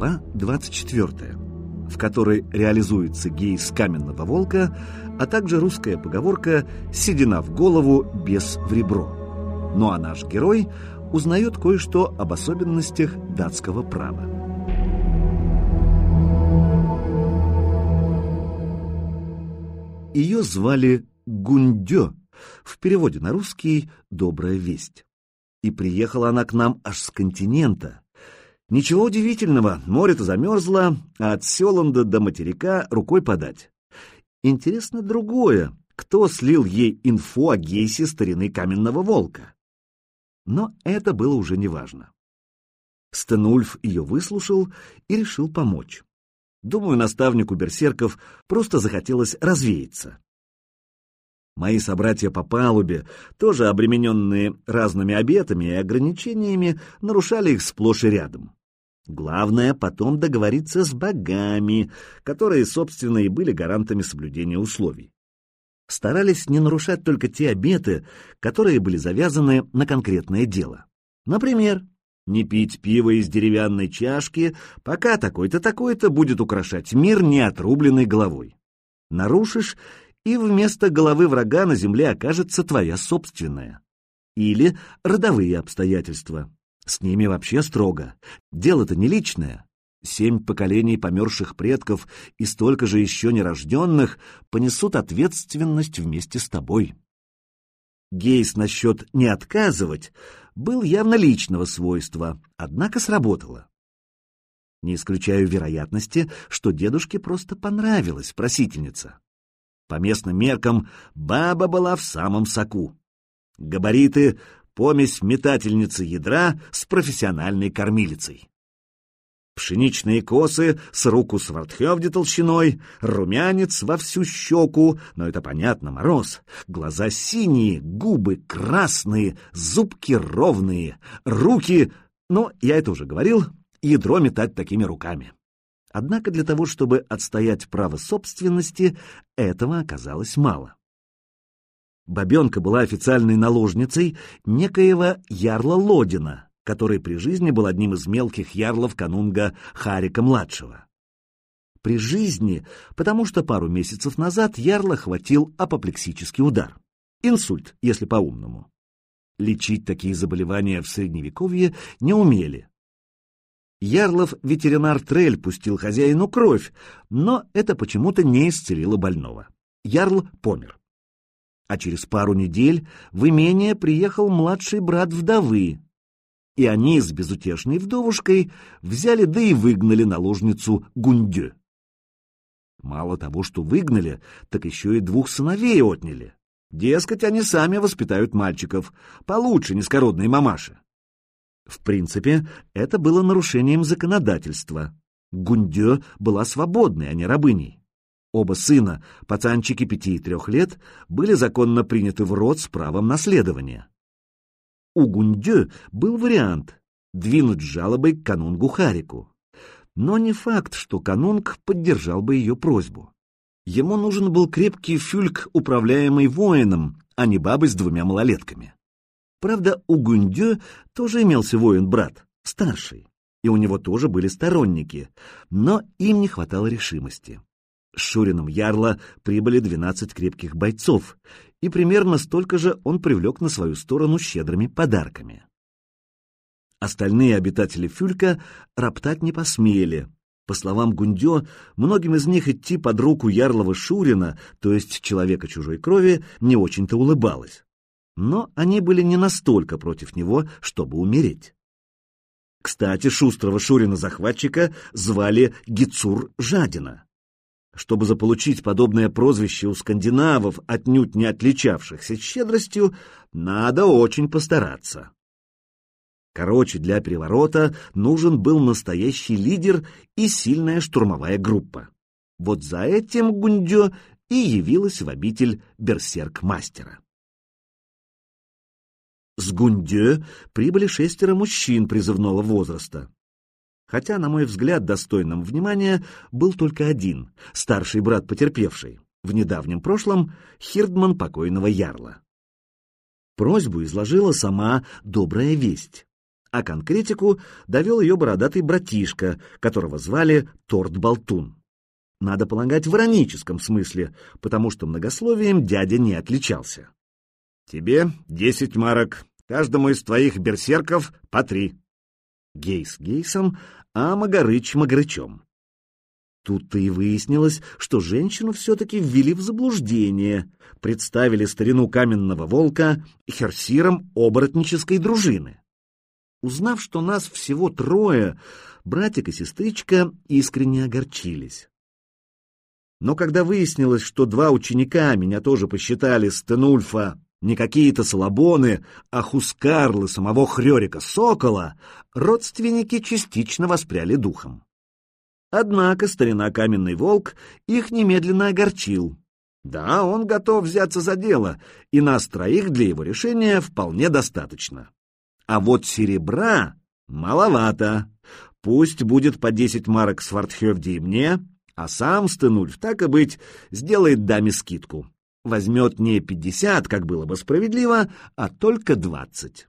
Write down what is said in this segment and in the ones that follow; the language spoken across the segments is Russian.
Глава 24, в которой реализуется гейс каменного волка, а также русская поговорка «седина в голову, без в ребро». Ну а наш герой узнает кое-что об особенностях датского права. Ее звали Гундё, в переводе на русский «добрая весть». И приехала она к нам аж с континента. Ничего удивительного, море-то замерзло, а от Селанда до материка рукой подать. Интересно другое, кто слил ей инфу о гейсе старины каменного волка. Но это было уже неважно. Стенульф ее выслушал и решил помочь. Думаю, наставнику берсерков просто захотелось развеяться. Мои собратья по палубе, тоже обремененные разными обетами и ограничениями, нарушали их сплошь и рядом. Главное потом договориться с богами, которые, собственно, и были гарантами соблюдения условий. Старались не нарушать только те обеты, которые были завязаны на конкретное дело. Например, не пить пиво из деревянной чашки, пока такой-то такой-то будет украшать мир неотрубленной головой. Нарушишь, и вместо головы врага на земле окажется твоя собственная. Или родовые обстоятельства. С ними вообще строго. Дело-то не личное. Семь поколений померших предков и столько же еще нерожденных понесут ответственность вместе с тобой. Гейс насчет «не отказывать» был явно личного свойства, однако сработало. Не исключаю вероятности, что дедушке просто понравилась просительница. По местным меркам баба была в самом соку. Габариты — помесь метательницы ядра с профессиональной кормилицей. Пшеничные косы с руку свартхевди толщиной, румянец во всю щеку, но это понятно, мороз. Глаза синие, губы красные, зубки ровные, руки... Ну, я это уже говорил, ядро метать такими руками. Однако для того, чтобы отстоять право собственности, этого оказалось мало. Бабенка была официальной наложницей некоего ярла Лодина, который при жизни был одним из мелких ярлов канунга Харика-младшего. При жизни, потому что пару месяцев назад ярла хватил апоплексический удар. Инсульт, если по-умному. Лечить такие заболевания в Средневековье не умели, Ярлов ветеринар Трель пустил хозяину кровь, но это почему-то не исцелило больного. Ярл помер. А через пару недель в имение приехал младший брат вдовы, и они с безутешной вдовушкой взяли да и выгнали наложницу Гундю. Мало того, что выгнали, так еще и двух сыновей отняли. Дескать, они сами воспитают мальчиков, получше низкородной мамаши. В принципе, это было нарушением законодательства. Гундё была свободной, а не рабыней. Оба сына, пацанчики пяти и трех лет, были законно приняты в род с правом наследования. У Гундё был вариант — двинуть жалобой к канунгу Харику. Но не факт, что канунг поддержал бы ее просьбу. Ему нужен был крепкий фюльк, управляемый воином, а не бабой с двумя малолетками. Правда, у Гундё тоже имелся воин-брат, старший, и у него тоже были сторонники, но им не хватало решимости. С Шурином Ярла прибыли 12 крепких бойцов, и примерно столько же он привлек на свою сторону щедрыми подарками. Остальные обитатели Фюлька роптать не посмели. По словам Гундё, многим из них идти под руку Ярлова Шурина, то есть человека чужой крови, не очень-то улыбалось но они были не настолько против него, чтобы умереть. Кстати, шустрого Шурина-захватчика звали Гицур Жадина. Чтобы заполучить подобное прозвище у скандинавов, отнюдь не отличавшихся щедростью, надо очень постараться. Короче, для переворота нужен был настоящий лидер и сильная штурмовая группа. Вот за этим Гундё и явилась в обитель берсерк-мастера. С Гундё прибыли шестеро мужчин призывного возраста. Хотя, на мой взгляд, достойным внимания был только один, старший брат потерпевший, в недавнем прошлом Хирдман покойного Ярла. Просьбу изложила сама добрая весть. а конкретику довел ее бородатый братишка, которого звали Торт-Болтун. Надо полагать в ироническом смысле, потому что многословием дядя не отличался. «Тебе десять марок, каждому из твоих берсерков по три». Гейс гейсом, а Магарыч Магарычом. Тут-то и выяснилось, что женщину все-таки ввели в заблуждение, представили старину каменного волка херсиром оборотнической дружины. Узнав, что нас всего трое, братик и сестричка искренне огорчились. Но когда выяснилось, что два ученика меня тоже посчитали Стенульфа не какие-то салабоны, а хускарлы самого Хрёрика Сокола, родственники частично воспряли духом. Однако старина Каменный Волк их немедленно огорчил. Да, он готов взяться за дело, и нас троих для его решения вполне достаточно. А вот серебра маловато. Пусть будет по десять марок Свардхевди и мне, а сам Стенульф, так и быть, сделает даме скидку. Возьмет не пятьдесят, как было бы справедливо, а только двадцать.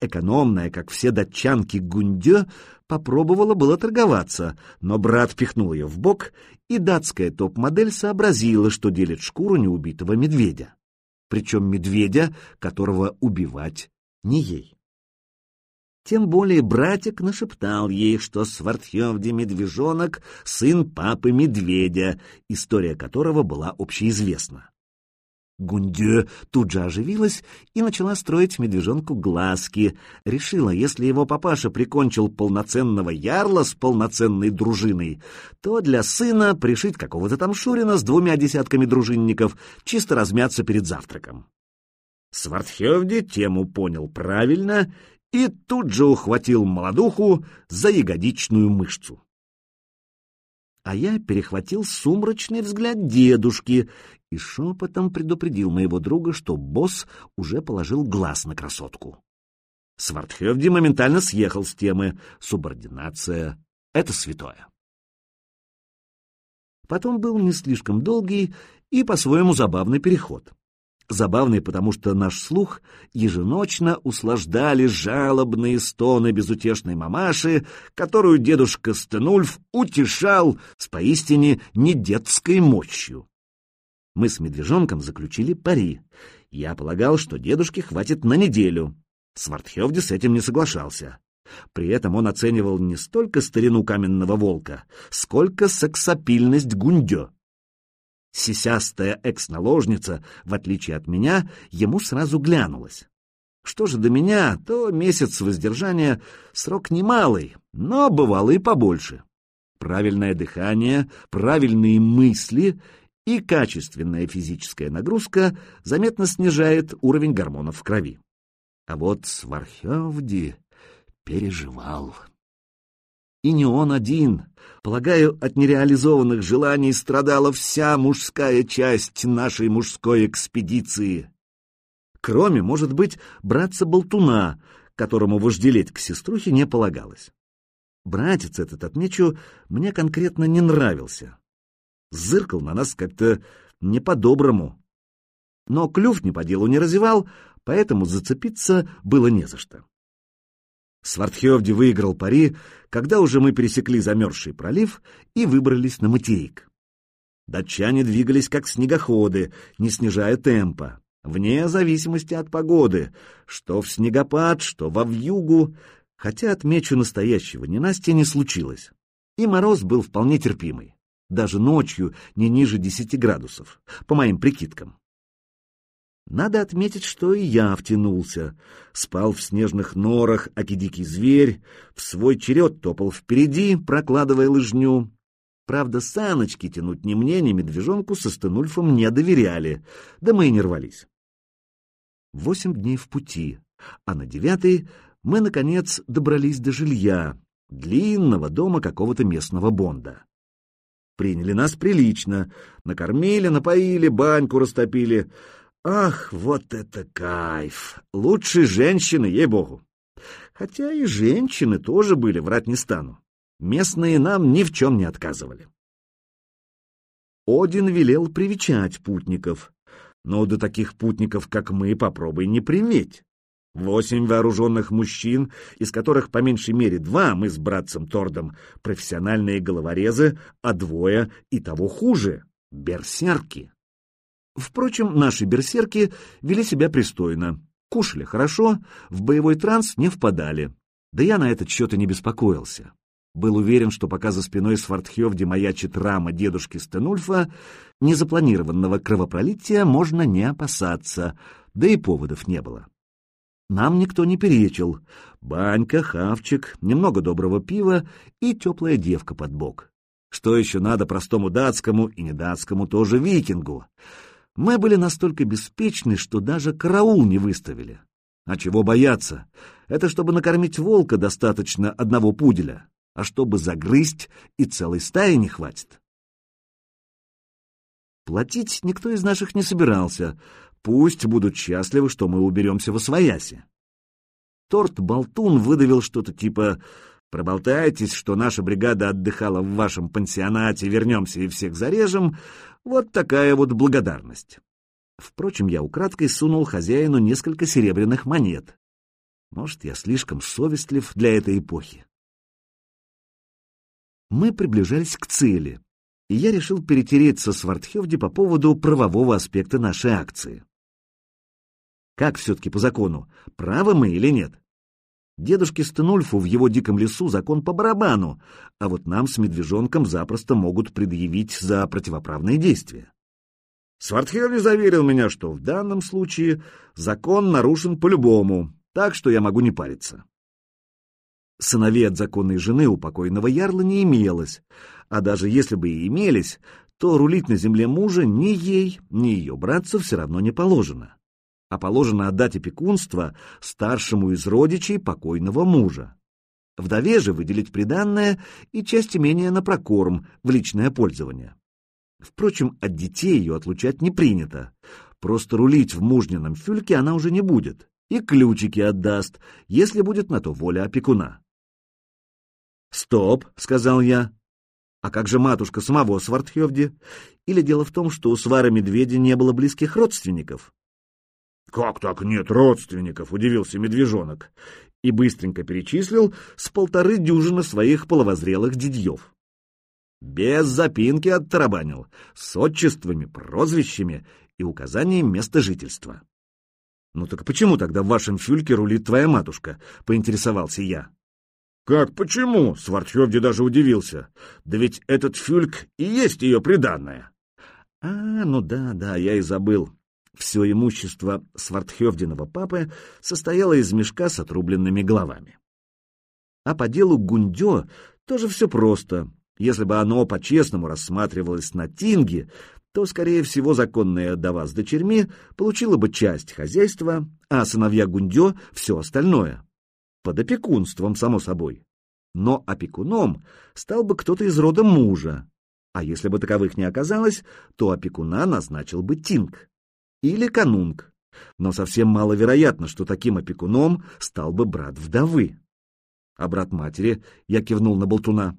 Экономная, как все датчанки Гундё, попробовала было торговаться, но брат пихнул ее в бок, и датская топ-модель сообразила, что делит шкуру неубитого медведя. Причем медведя, которого убивать не ей. Тем более братик нашептал ей, что Свартхевди Медвежонок — сын папы Медведя, история которого была общеизвестна. Гундю тут же оживилась и начала строить медвежонку глазки. Решила, если его папаша прикончил полноценного ярла с полноценной дружиной, то для сына пришить какого-то там Шурина с двумя десятками дружинников, чисто размяться перед завтраком. Свартхевди тему понял правильно и тут же ухватил молодуху за ягодичную мышцу. А я перехватил сумрачный взгляд дедушки и шепотом предупредил моего друга, что босс уже положил глаз на красотку. Свартхевди моментально съехал с темы «Субординация — это святое». Потом был не слишком долгий и по-своему забавный переход. Забавный, потому что наш слух еженочно услаждали жалобные стоны безутешной мамаши, которую дедушка Стенульф утешал с поистине недетской мощью. Мы с медвежонком заключили пари. Я полагал, что дедушке хватит на неделю. Свартхевди с этим не соглашался. При этом он оценивал не столько старину каменного волка, сколько сексапильность гундё. Сисястая экс-наложница, в отличие от меня, ему сразу глянулась. Что же до меня, то месяц воздержания — срок немалый, но бывало и побольше. Правильное дыхание, правильные мысли и качественная физическая нагрузка заметно снижает уровень гормонов в крови. А вот Свархевди переживал. И не он один. Полагаю, от нереализованных желаний страдала вся мужская часть нашей мужской экспедиции. Кроме, может быть, братца-болтуна, которому вожделеть к сеструхе не полагалось. Братец этот, отмечу, мне конкретно не нравился. Зыркал на нас как-то не по-доброму. Но клюв не по делу не разевал, поэтому зацепиться было не за что. Свартхевди выиграл пари, когда уже мы пересекли замерзший пролив и выбрались на материк. Датчане двигались как снегоходы, не снижая темпа, вне зависимости от погоды, что в снегопад, что во вьюгу, хотя, отмечу, настоящего ненастья не случилось. И мороз был вполне терпимый, даже ночью не ниже десяти градусов, по моим прикидкам. Надо отметить, что и я втянулся. Спал в снежных норах, аки дикий зверь, в свой черед топал впереди, прокладывая лыжню. Правда, саночки тянуть ни мне, ни медвежонку со Стенульфом не доверяли, да мы и не рвались. Восемь дней в пути, а на девятый мы, наконец, добрались до жилья, длинного дома какого-то местного бонда. Приняли нас прилично, накормили, напоили, баньку растопили — Ах, вот это кайф! Лучше женщины, ей-богу! Хотя и женщины тоже были, врать не стану. Местные нам ни в чем не отказывали. Один велел привечать путников, но до таких путников, как мы, попробуй не приметь. Восемь вооруженных мужчин, из которых по меньшей мере два, мы с братцем Тордом, профессиональные головорезы, а двое и того хуже — берсерки. Впрочем, наши берсерки вели себя пристойно, кушали хорошо, в боевой транс не впадали. Да я на этот счет и не беспокоился. Был уверен, что пока за спиной Свардхевди маячит рама дедушки Стенульфа, незапланированного кровопролития можно не опасаться, да и поводов не было. Нам никто не перечил. Банька, хавчик, немного доброго пива и теплая девка под бок. Что еще надо простому датскому и недатскому тоже викингу? Мы были настолько беспечны, что даже караул не выставили. А чего бояться? Это чтобы накормить волка достаточно одного пуделя, а чтобы загрызть и целой стаи не хватит. Платить никто из наших не собирался, Пусть будут счастливы, что мы уберемся во свояси. Торт-болтун выдавил что-то типа «Проболтайтесь, что наша бригада отдыхала в вашем пансионате, вернемся и всех зарежем». Вот такая вот благодарность. Впрочем, я украдкой сунул хозяину несколько серебряных монет. Может, я слишком совестлив для этой эпохи. Мы приближались к цели, и я решил перетереться с Вартхевди по поводу правового аспекта нашей акции. Как все-таки по закону, правы мы или нет? Дедушке Стенульфу в его диком лесу закон по барабану, а вот нам с медвежонком запросто могут предъявить за противоправные действия. Свартхелли заверил меня, что в данном случае закон нарушен по-любому, так что я могу не париться. Сыновей от законной жены у покойного ярла не имелось, а даже если бы и имелись, то рулить на земле мужа ни ей, ни ее братцу все равно не положено а положено отдать опекунство старшему из родичей покойного мужа. Вдове же выделить приданное и часть имения на прокорм в личное пользование. Впрочем, от детей ее отлучать не принято. Просто рулить в мужнином фюльке она уже не будет, и ключики отдаст, если будет на то воля опекуна. «Стоп», — сказал я. «А как же матушка самого Свартхевди? Или дело в том, что у свара медведя не было близких родственников?» «Как так нет родственников?» — удивился медвежонок и быстренько перечислил с полторы дюжины своих половозрелых дядьев. Без запинки оттарабанил, с отчествами, прозвищами и указанием места жительства. «Ну так почему тогда в вашем фюльке рулит твоя матушка?» — поинтересовался я. «Как почему?» — Свартхевди даже удивился. «Да ведь этот фюльк и есть ее приданное». «А, ну да, да, я и забыл. Все имущество Свартхевдиного папы состояло из мешка с отрубленными головами. А по делу Гундё тоже все просто. Если бы оно по-честному рассматривалось на Тинге, то, скорее всего, законная дова с дочерьми получила бы часть хозяйства, а сыновья Гундё — все остальное. Под опекунством, само собой. Но опекуном стал бы кто-то из рода мужа, а если бы таковых не оказалось, то опекуна назначил бы Тинг или канунг, но совсем маловероятно, что таким опекуном стал бы брат вдовы. А брат матери, я кивнул на болтуна.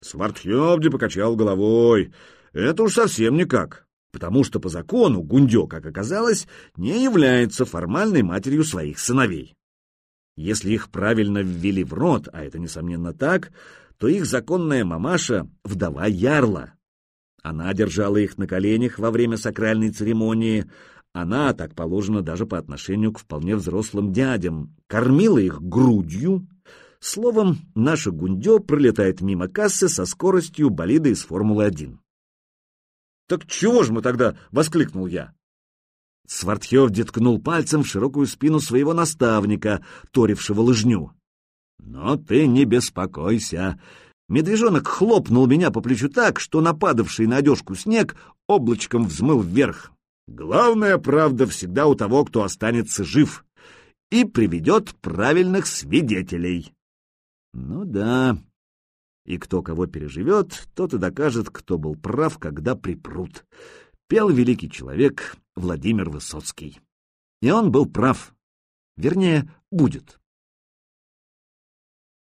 Свартхёбди покачал головой. Это уж совсем никак, потому что по закону Гундё, как оказалось, не является формальной матерью своих сыновей. Если их правильно ввели в род, а это, несомненно, так, то их законная мамаша — вдова Ярла, она держала их на коленях во время сакральной церемонии. Она, так положено даже по отношению к вполне взрослым дядям, кормила их грудью. Словом, наша Гундё пролетает мимо кассы со скоростью болида из Формулы-1. «Так чего ж мы тогда?» — воскликнул я. Свартхёв деткнул пальцем в широкую спину своего наставника, торившего лыжню. «Но ты не беспокойся. Медвежонок хлопнул меня по плечу так, что нападавший на одежку снег облачком взмыл вверх. Главная правда всегда у того, кто останется жив и приведет правильных свидетелей. Ну да, и кто кого переживет, тот и докажет, кто был прав, когда припрут. Пел великий человек Владимир Высоцкий. И он был прав. Вернее, будет.